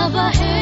above ahead.